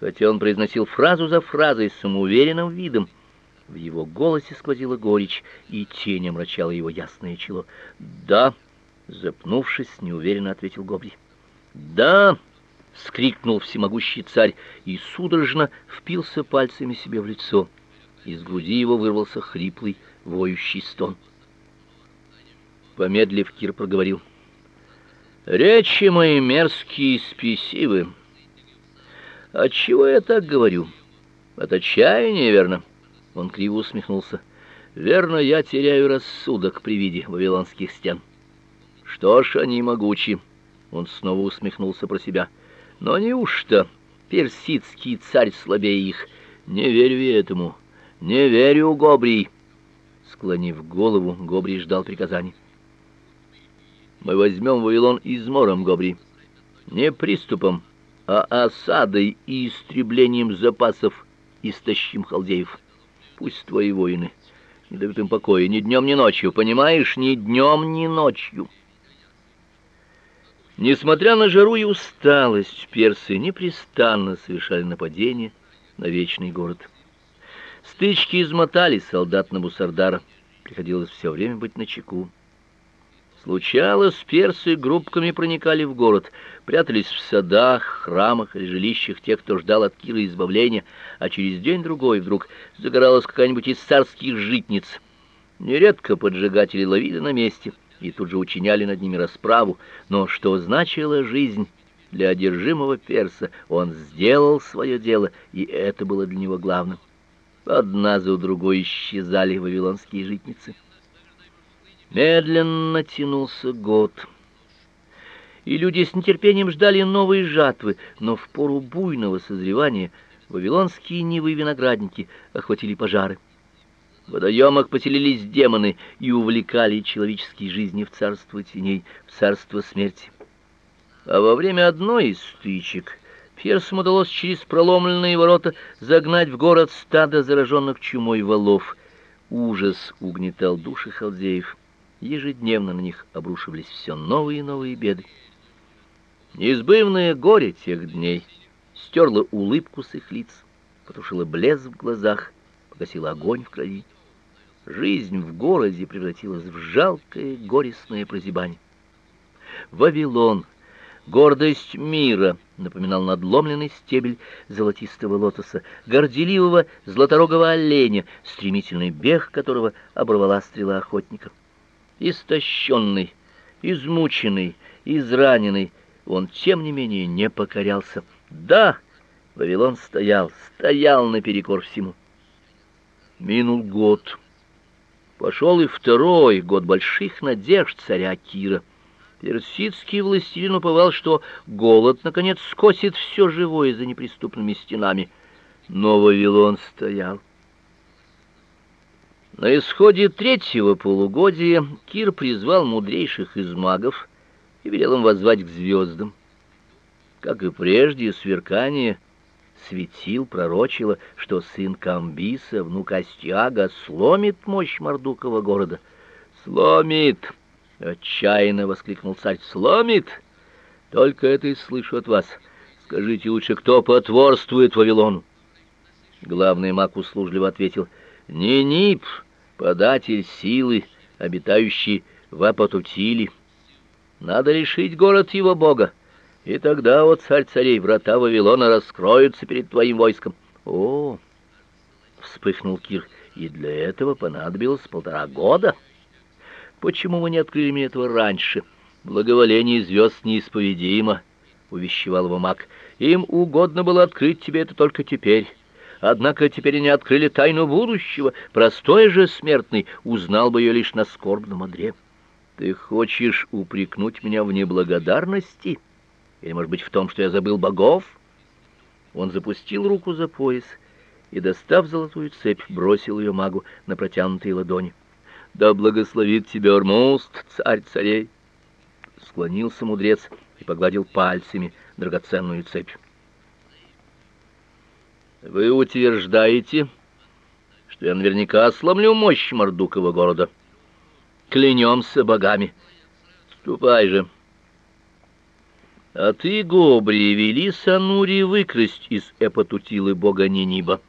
Хотя он произносил фразу за фразой с самоуверенным видом, в его голосе сквозила горечь, и тень омрачала его ясное чело. "Да", запнувшись, неуверенно ответил Гобри. "Да!" вскрикнул всемогущий царь и судорожно впился пальцами себе в лицо. Из груди его вырвался хриплый, воющий стон. Помедлив, Кир проговорил: "Речи мои мерзкие и спесивы. Отчего я так говорю? От отчаяния, верно?" Он криво усмехнулся. "Верно, я теряю рассудок при виде вавилонских стен. Что ж, они могучи." Он снова усмехнулся про себя. "Но неужто персидский царь слабее их? Не верю этому. Не верю, Гобрий." Склонив голову, Гобрий ждал приказаний. Мы возьмем Вавилон измором, Гобри. Не приступом, а осадой и истреблением запасов истощим халдеев. Пусть твои воины не дают им покоя ни днем, ни ночью, понимаешь, ни днем, ни ночью. Несмотря на жару и усталость, персы непрестанно совершали нападения на вечный город. Стычки измотали солдат на Бусардара, приходилось все время быть начеку. Случалось, персы группками проникали в город, прятались в садах, храмах или жилищах тех, кто ждал от Кира избавления, а через день-другой вдруг загоралась какая-нибудь из царских житниц. Нередко поджигатели ловили на месте и тут же учиняли над ними расправу, но что значила жизнь для одержимого перса? Он сделал свое дело, и это было для него главным. Одна за другой исчезали вавилонские житницы. Медленно тянулся год. И люди с нетерпением ждали новой жатвы, но в пору буйного созревания вавилонские нивы и виноградники охватили пожары. В водоемах поселились демоны и увлекали человеческие жизни в царство теней, в царство смерти. А во время одной из стычек персам удалось через проломленные ворота загнать в город стадо зараженных чумой волов. Ужас угнетал души халдеев. Ежедневно на них обрушивались все новые и новые беды. Неизбывное горе тех дней стерло улыбку с их лиц, потушило блеск в глазах, погасило огонь в крови. Жизнь в городе превратилась в жалкое горестное прозябание. Вавилон, гордость мира, напоминал надломленный стебель золотистого лотоса, горделивого златорогого оленя, стремительный бег которого оборвала стрела охотника истощенный, измученный, израненный, он тем не менее не покорялся. Да, Вавилон стоял, стоял наперекор всему. Минул год. Пошел и второй год больших надежд царя Кира. Персидский властелин уповал, что голод наконец скосит все живое за неприступными стенами. Но Вавилон стоял. На исходе третьего полугодия Кир призвал мудрейших из магов и велел им воззвать к звездам. Как и прежде, сверкание светил пророчило, что сын Камбиса, внук Астиага, сломит мощь Мордукова города. «Сломит!» — отчаянно воскликнул царь. «Сломит! Только это и слышу от вас. Скажите лучше, кто потворствует Вавилону?» Главный маг услужливо ответил. «Нинип!» Податель силы, обитающий в Апатутиле. Надо лишить город его бога, и тогда, вот царь царей, врата Вавилона раскроются перед твоим войском. О, вспыхнул Кир. И для этого понадобилось полтора года. Почему вы не открыли мне этого раньше? Благоволение звезд неисповедимо, увещевал его маг. Им угодно было открыть тебе это только теперь. Однако теперь они открыли тайну будущего. Простой же смертный узнал бы ее лишь на скорбном одре. Ты хочешь упрекнуть меня в неблагодарности? Или, может быть, в том, что я забыл богов? Он запустил руку за пояс и, достав золотую цепь, бросил ее магу на протянутые ладони. Да благословит тебя Ормуст, царь царей. Склонился мудрец и погладил пальцами драгоценную цепь. Вы утверждаете, что я наверняка сломлю мощь Мордукова города. Клянемся богами. Ступай же. А ты, Гобри, вели Санури выкрасть из Эпатутилы бога Ниниба.